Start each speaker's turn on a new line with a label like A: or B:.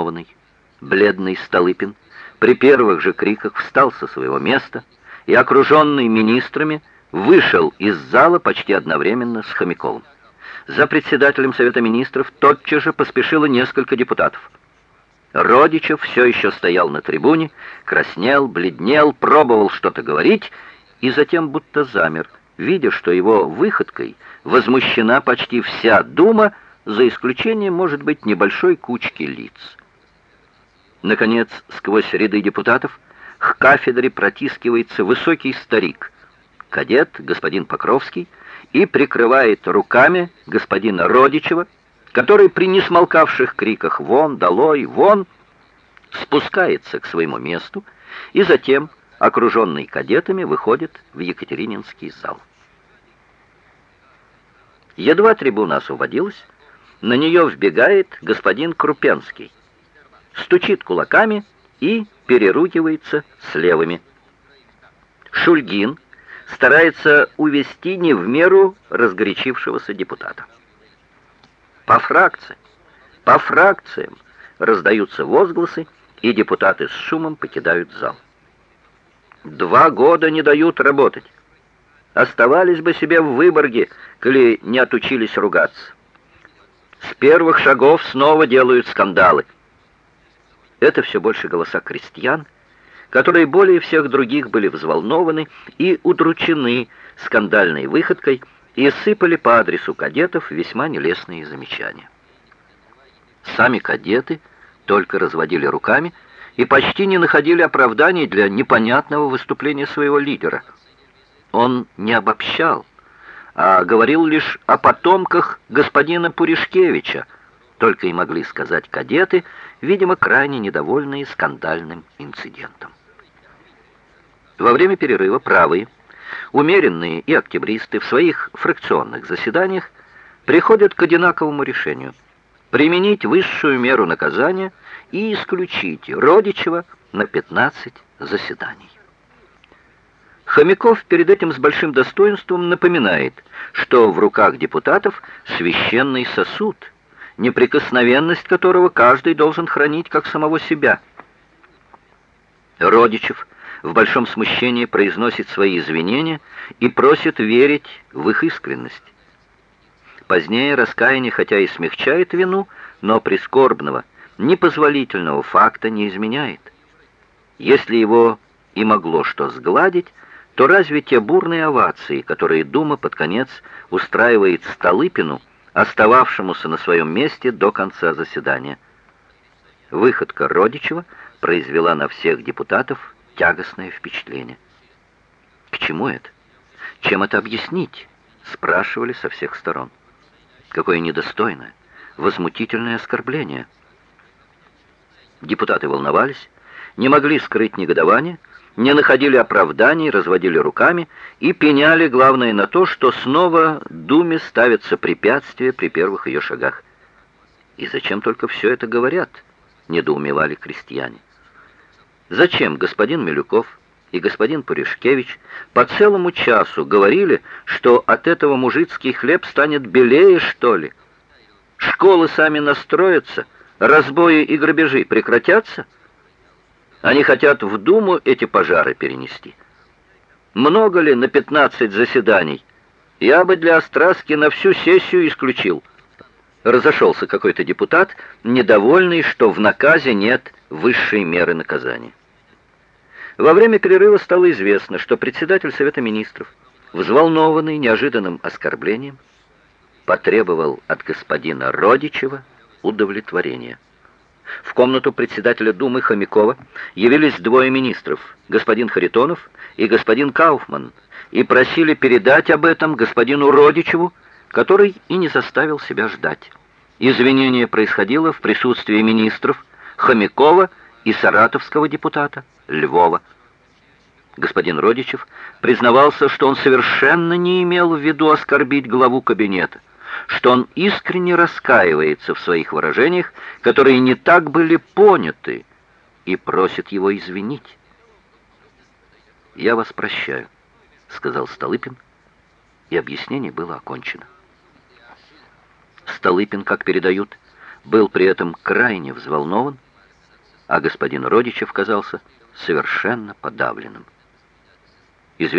A: взволнованный, бледный Столыпин при первых же криках встал со своего места и, окруженный министрами, вышел из зала почти одновременно с Хомяковым. За председателем Совета Министров тотчас же поспешило несколько депутатов. Родичев все еще стоял на трибуне, краснел, бледнел, пробовал что-то говорить и затем будто замер, видя, что его выходкой возмущена почти вся Дума, за исключением, может быть, небольшой кучки лиц. Наконец, сквозь ряды депутатов к кафедре протискивается высокий старик, кадет господин Покровский, и прикрывает руками господина Родичева, который при несмолкавших криках «Вон! Долой! Вон!» спускается к своему месту и затем, окруженный кадетами, выходит в Екатерининский зал. Едва трибуна освободилась, на нее вбегает господин Крупенский, стучит кулаками и переругивается с левыми. Шульгин старается увести не в меру разгорячившегося депутата. По фракциям, по фракциям раздаются возгласы, и депутаты с шумом покидают зал. Два года не дают работать. Оставались бы себе в Выборге, коли не отучились ругаться. С первых шагов снова делают скандалы. Это все больше голоса крестьян, которые более всех других были взволнованы и удручены скандальной выходкой, и сыпали по адресу кадетов весьма нелестные замечания. Сами кадеты только разводили руками и почти не находили оправданий для непонятного выступления своего лидера. Он не обобщал, а говорил лишь о потомках господина Пуришкевича, только и могли сказать кадеты, видимо, крайне недовольные скандальным инцидентом. Во время перерыва правые, умеренные и октябристы в своих фракционных заседаниях приходят к одинаковому решению применить высшую меру наказания и исключить Родичева на 15 заседаний. Хомяков перед этим с большим достоинством напоминает, что в руках депутатов священный сосуд, неприкосновенность которого каждый должен хранить как самого себя. Родичев в большом смущении произносит свои извинения и просит верить в их искренность. Позднее раскаяние, хотя и смягчает вину, но прискорбного, непозволительного факта не изменяет. Если его и могло что сгладить, то разве те бурные овации, которые Дума под конец устраивает Столыпину, остававшемуся на своем месте до конца заседания? Выходка Родичева произвела на всех депутатов тягостное впечатление. К чему это? Чем это объяснить? Спрашивали со всех сторон. Какое недостойное, возмутительное оскорбление. Депутаты волновались, не могли скрыть негодование, не находили оправданий, разводили руками и пеняли, главное, на то, что снова Думе ставятся препятствия при первых ее шагах. И зачем только все это говорят, недоумевали крестьяне. Зачем господин Милюков и господин Пуришкевич по целому часу говорили, что от этого мужицкий хлеб станет белее, что ли? Школы сами настроятся, разбои и грабежи прекратятся? Они хотят в Думу эти пожары перенести. Много ли на 15 заседаний? Я бы для Остраски на всю сессию исключил. Разошелся какой-то депутат, недовольный, что в наказе нет высшей меры наказания. Во время перерыва стало известно, что председатель Совета Министров, взволнованный неожиданным оскорблением, потребовал от господина Родичева удовлетворения. В комнату председателя Думы Хомякова явились двое министров, господин Харитонов и господин Кауфман, и просили передать об этом господину Родичеву, который и не заставил себя ждать. Извинение происходило в присутствии министров Хомякова и саратовского депутата Львова. Господин Родичев признавался, что он совершенно не имел в виду оскорбить главу кабинета, что он искренне раскаивается в своих выражениях, которые не так были поняты, и просит его извинить. «Я вас прощаю», — сказал Столыпин, и объяснение было окончено. Столыпин, как передают, был при этом крайне взволнован, а господин Родичев казался совершенно подавленным. Известие